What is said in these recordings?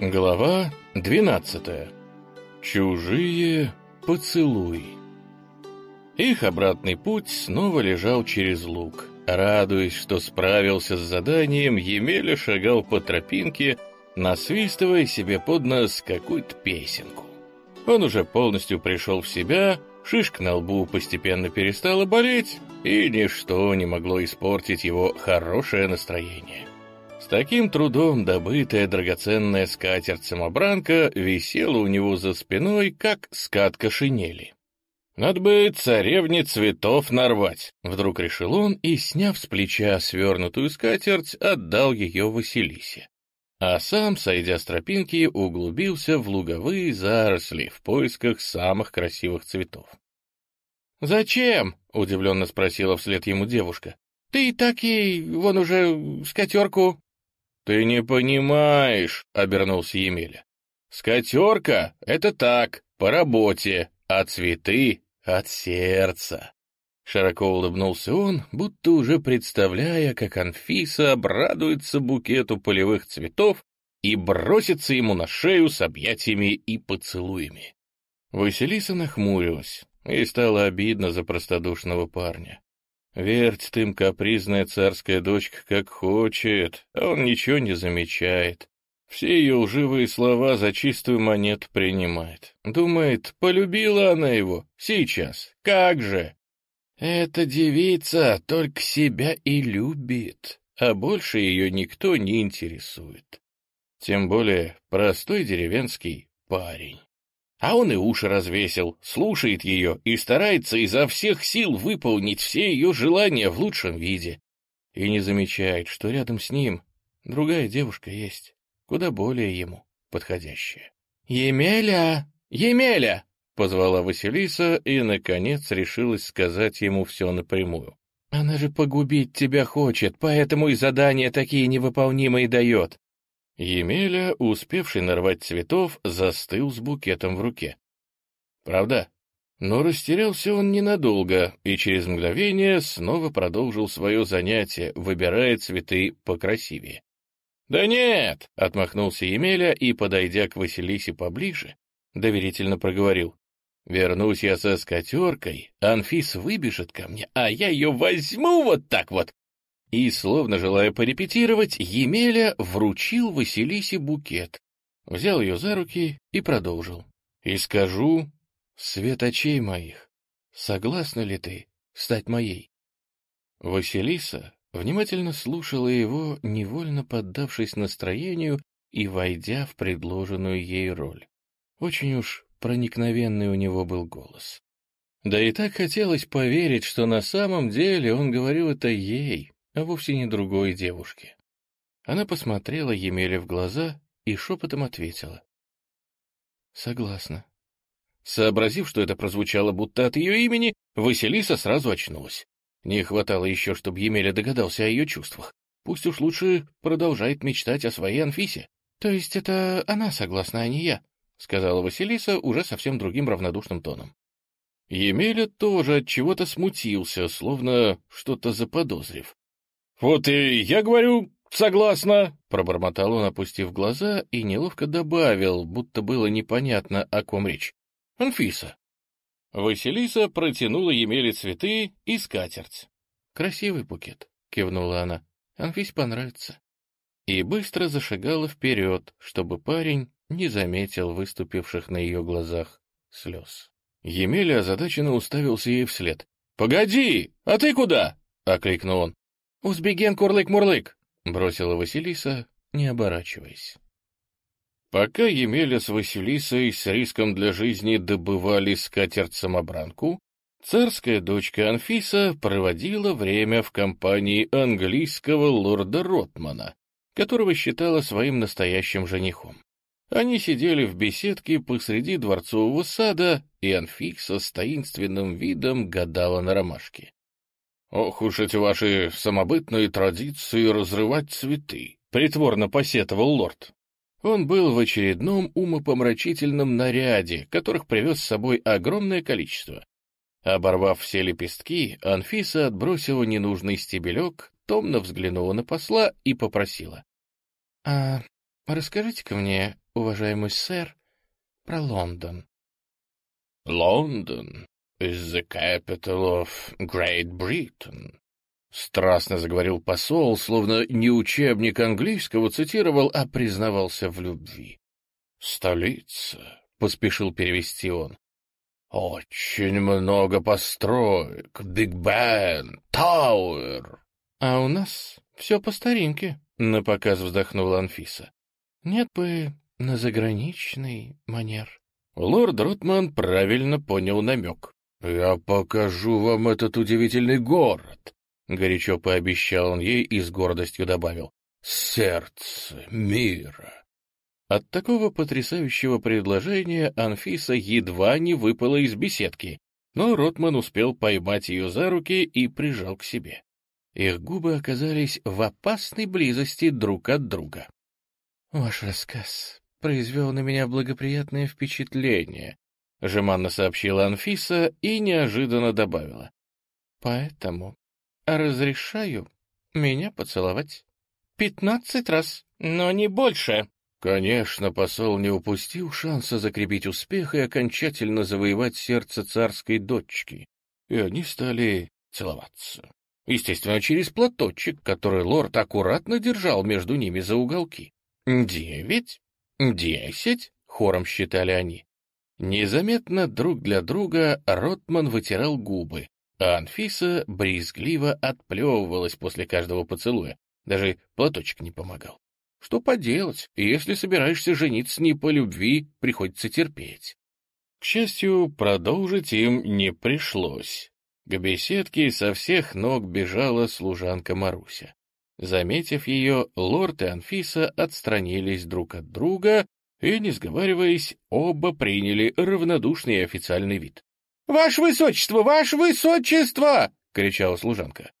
Глава 12. Чужие поцелуи. Их обратный путь снова лежал через луг. Радуясь, что справился с заданием, Емеля шагал по тропинке, насвистывая себе под нос какую-то песенку. Он уже полностью пришел в себя, шишка на лбу постепенно перестала болеть, и ничто не могло испортить его хорошее настроение. Таким трудом добытая драгоценная скатерть-самобранка висела у него за спиной, как скатка шинели. «Надо бы царевне цветов нарвать», — вдруг решил он и, сняв с плеча свернутую скатерть, отдал ее Василисе. А сам, сойдя с тропинки, углубился в луговые заросли в поисках самых красивых цветов. «Зачем?» — удивленно спросила вслед ему девушка. «Ты так и вон уже скатерку «Ты не понимаешь», — обернулся Емеля. «Скатерка — это так, по работе, а цветы — от сердца». Широко улыбнулся он, будто уже представляя, как Анфиса обрадуется букету полевых цветов и бросится ему на шею с объятиями и поцелуями. Василиса нахмурилась, и стало обидно за простодушного парня. Верть тым капризная царская дочка как хочет, а он ничего не замечает. Все ее лживые слова за чистую монету принимает. Думает, полюбила она его. Сейчас. Как же? Эта девица только себя и любит, а больше ее никто не интересует. Тем более простой деревенский парень. А он и уши развесил, слушает ее и старается изо всех сил выполнить все ее желания в лучшем виде. И не замечает, что рядом с ним другая девушка есть, куда более ему подходящая. «Емеля! Емеля!» — позвала Василиса и, наконец, решилась сказать ему все напрямую. «Она же погубить тебя хочет, поэтому и задания такие невыполнимые дает. Емеля, успевший нарвать цветов, застыл с букетом в руке. Правда? Но растерялся он ненадолго и через мгновение снова продолжил свое занятие, выбирая цветы покрасивее. «Да нет!» — отмахнулся Емеля и, подойдя к Василисе поближе, доверительно проговорил. «Вернусь я со скатеркой, Анфис выбежит ко мне, а я ее возьму вот так вот и, словно желая порепетировать, Емеля вручил Василисе букет, взял ее за руки и продолжил. «И скажу, свет очей моих, согласна ли ты стать моей?» Василиса внимательно слушала его, невольно поддавшись настроению и войдя в предложенную ей роль. Очень уж проникновенный у него был голос. Да и так хотелось поверить, что на самом деле он говорил это ей, а вовсе не другой девушке. Она посмотрела Емеле в глаза и шепотом ответила. «Согласна». Сообразив, что это прозвучало будто от ее имени, Василиса сразу очнулась. Не хватало еще, чтобы Емеля догадался о ее чувствах. Пусть уж лучше продолжает мечтать о своей Анфисе. «То есть это она согласна, а не я», — сказала Василиса уже совсем другим равнодушным тоном. Емеля тоже от чего-то смутился, словно что-то заподозрив. «Вот и я говорю, согласна», — пробормотал он, опустив глаза, и неловко добавил, будто было непонятно, о ком речь. «Анфиса». Василиса протянула Емеле цветы и скатерть. «Красивый букет», — кивнула она. «Анфисе понравится». И быстро зашагала вперед, чтобы парень не заметил выступивших на ее глазах слез. Емеля озадаченно уставился ей вслед. «Погоди! А ты куда?» — окликнул он. «Узбеген курлык-мурлык!» — бросила Василиса, не оборачиваясь. Пока Емеля с Василисой с риском для жизни добывали скатерть-самобранку, царская дочка Анфиса проводила время в компании английского лорда Ротмана, которого считала своим настоящим женихом. Они сидели в беседке посреди дворцового сада, и Анфиса с таинственным видом гадала на ромашке. «Ох уж эти ваши самобытные традиции разрывать цветы!» — притворно посетовал лорд. Он был в очередном умопомрачительном наряде, которых привез с собой огромное количество. Оборвав все лепестки, Анфиса отбросила ненужный стебелек, томно взглянула на посла и попросила. — А расскажите-ка мне, уважаемый сэр, про Лондон. Лондон is the capital of Great Britain. Страстно заговорил посол, словно не учебник английского цитировал, а признавался в любви. «Столица», — поспешил перевести он. «Очень много построек, Биг Бен, Тауэр». «А у нас все по старинке», — напоказ вздохнула Анфиса. «Нет бы на заграничный манер». Лорд Ротман правильно понял намек. «Я покажу вам этот удивительный город», — горячо пообещал он ей и с гордостью добавил. «Сердце мира». От такого потрясающего предложения Анфиса едва не выпала из беседки, но Ротман успел поймать ее за руки и прижал к себе. Их губы оказались в опасной близости друг от друга. — Ваш рассказ произвел на меня благоприятное впечатление, — жеманно сообщила Анфиса и неожиданно добавила. — Поэтому разрешаю меня поцеловать. Пятнадцать раз, но не больше. Конечно, посол не упустил шанса закрепить успех и окончательно завоевать сердце царской дочки, и они стали целоваться. Естественно, через платочек, который лорд аккуратно держал между ними за уголки. «Девять? Десять?» — хором считали они. Незаметно друг для друга Ротман вытирал губы, а Анфиса брезгливо отплевывалась после каждого поцелуя. Даже платочек не помогал. Что поделать, если собираешься жениться не по любви, приходится терпеть. К счастью, продолжить им не пришлось. К беседке со всех ног бежала служанка Маруся. Заметив ее, лорд и Анфиса отстранились друг от друга и, не сговариваясь, оба приняли равнодушный и официальный вид. — Ваше высочество! Ваше высочество! — кричала служанка.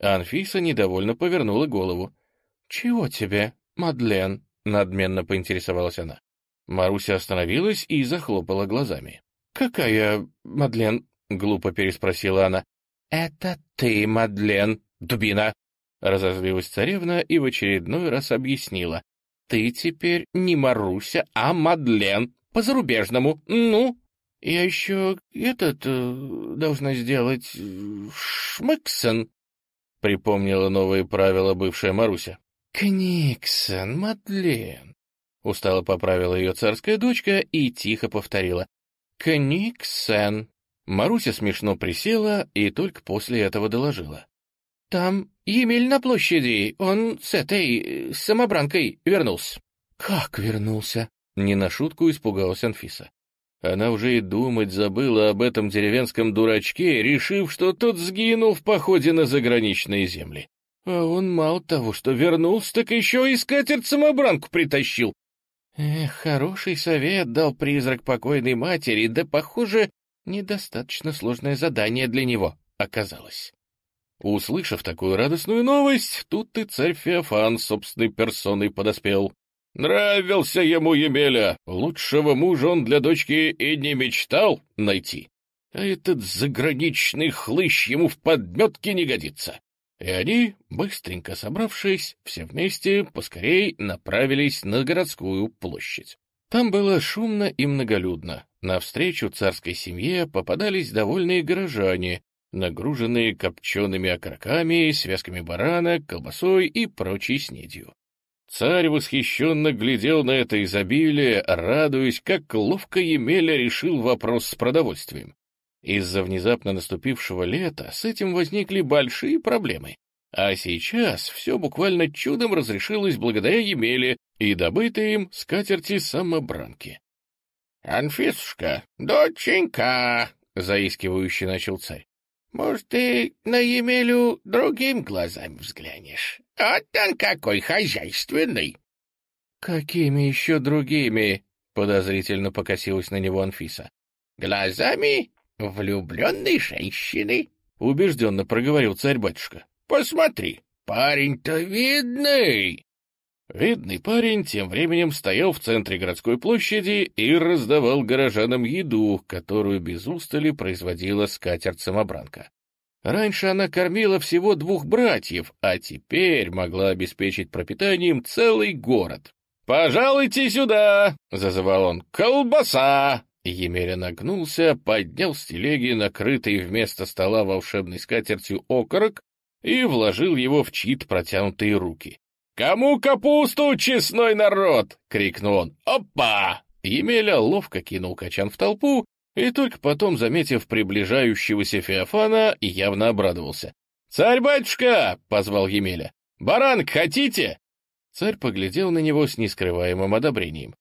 Анфиса недовольно повернула голову. — Чего тебе? «Мадлен», — надменно поинтересовалась она. Маруся остановилась и захлопала глазами. «Какая Мадлен?» — глупо переспросила она. «Это ты, Мадлен, дубина!» Разозлилась царевна и в очередной раз объяснила. «Ты теперь не Маруся, а Мадлен, по-зарубежному, ну!» «Я еще этот э, должна сделать... Шмыксон», — припомнила новые правила бывшая Маруся. «Книксон, Мадлен!» — устало поправила ее царская дочка и тихо повторила. «Книксон!» Маруся смешно присела и только после этого доложила. «Там Емель на площади, он с этой, с самобранкой вернулся». «Как вернулся?» — не на шутку испугалась Анфиса. Она уже и думать забыла об этом деревенском дурачке, решив, что тот сгинул в походе на заграничные земли. А он мало того, что вернулся, так еще и скатерть-самобранку притащил. Эх, хороший совет дал призрак покойной матери, да, похоже, недостаточно сложное задание для него оказалось. Услышав такую радостную новость, тут и царь Феофан собственной персоной подоспел. Нравился ему Емеля, лучшего мужа он для дочки и не мечтал найти. А этот заграничный хлыщ ему в подметке не годится. И они, быстренько собравшись, все вместе поскорей направились на городскую площадь. Там было шумно и многолюдно. Навстречу царской семье попадались довольные горожане, нагруженные копчеными окороками, связками барана, колбасой и прочей снедью. Царь восхищенно глядел на это изобилие, радуясь, как ловко Емеля решил вопрос с продовольствием. Из-за внезапно наступившего лета с этим возникли большие проблемы. А сейчас все буквально чудом разрешилось благодаря Емеле и добытой им скатерти-самобранки. — Анфисушка, доченька, — заискивающе начал царь, — может, ты на Емелю другим глазами взглянешь? Вот он какой хозяйственный! — Какими еще другими? — подозрительно покосилась на него Анфиса. — Глазами влюбленной женщины, — убежденно проговорил царь-батюшка. — Посмотри, парень-то видный. Видный парень тем временем стоял в центре городской площади и раздавал горожанам еду, которую без устали производила скатерть-самобранка. Раньше она кормила всего двух братьев, а теперь могла обеспечить пропитанием целый город. «Пожалуйте сюда!» — зазывал он. «Колбаса!» Емеля нагнулся, поднял с телеги накрытый вместо стола волшебной скатертью окорок и вложил его в чит протянутые руки. «Кому капусту, честной народ!» — крикнул он. «Опа!» Емеля ловко кинул качан в толпу и только потом, заметив приближающегося Феофана, явно обрадовался. «Царь-батюшка!» — позвал Емеля. «Баранк хотите?» Царь поглядел на него с нескрываемым одобрением.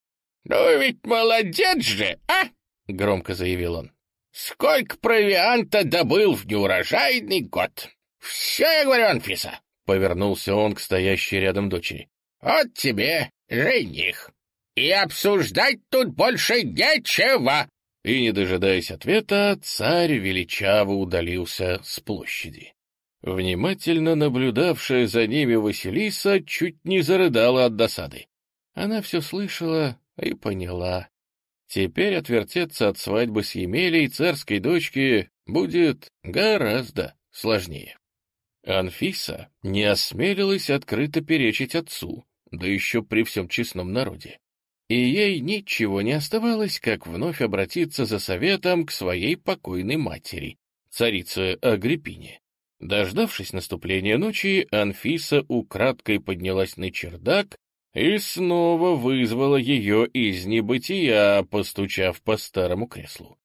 «Ну ведь молодец же, а!» — громко заявил он. «Сколько провианта добыл в неурожайный год! Все, я говорю, Анфиса!» — повернулся он к стоящей рядом дочери. «Вот тебе жених! И обсуждать тут больше нечего!» И, не дожидаясь ответа, царь величаво удалился с площади. Внимательно наблюдавшая за ними Василиса чуть не зарыдала от досады. Она все слышала и поняла. Теперь отвертеться от свадьбы с Емелей царской дочки будет гораздо сложнее. Анфиса не осмелилась открыто перечить отцу, да еще при всем честном народе и ей ничего не оставалось, как вновь обратиться за советом к своей покойной матери, царице Агриппине. Дождавшись наступления ночи, Анфиса украдкой поднялась на чердак и снова вызвала ее из небытия, постучав по старому креслу.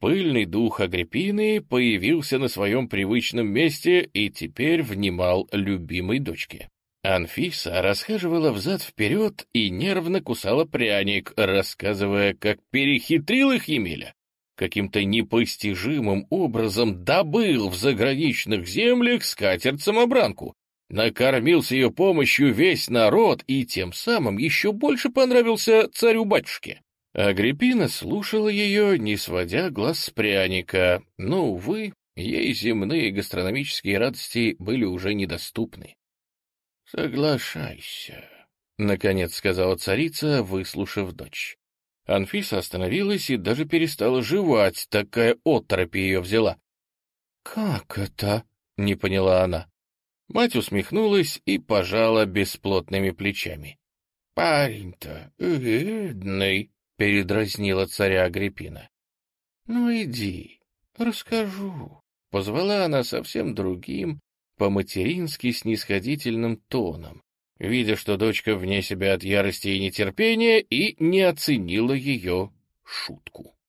Пыльный дух Агриппины появился на своем привычном месте и теперь внимал любимой дочке. Анфиса расхаживала взад-вперед и нервно кусала пряник, рассказывая, как перехитрил их Емеля. Каким-то непостижимым образом добыл в заграничных землях скатерть-самобранку, накормил с ее помощью весь народ и тем самым еще больше понравился царю-батюшке. Агриппина слушала ее, не сводя глаз с пряника, но, увы, ей земные гастрономические радости были уже недоступны. «Соглашайся», — наконец сказала царица, выслушав дочь. Анфиса остановилась и даже перестала жевать, такая оторопь ее взяла. «Как это?» — не поняла она. Мать усмехнулась и пожала бесплотными плечами. «Парень-то бедный», — передразнила царя Агриппина. «Ну иди, расскажу», — позвала она совсем другим, по-матерински снисходительным тоном, видя, что дочка вне себя от ярости и нетерпения, и не оценила ее шутку.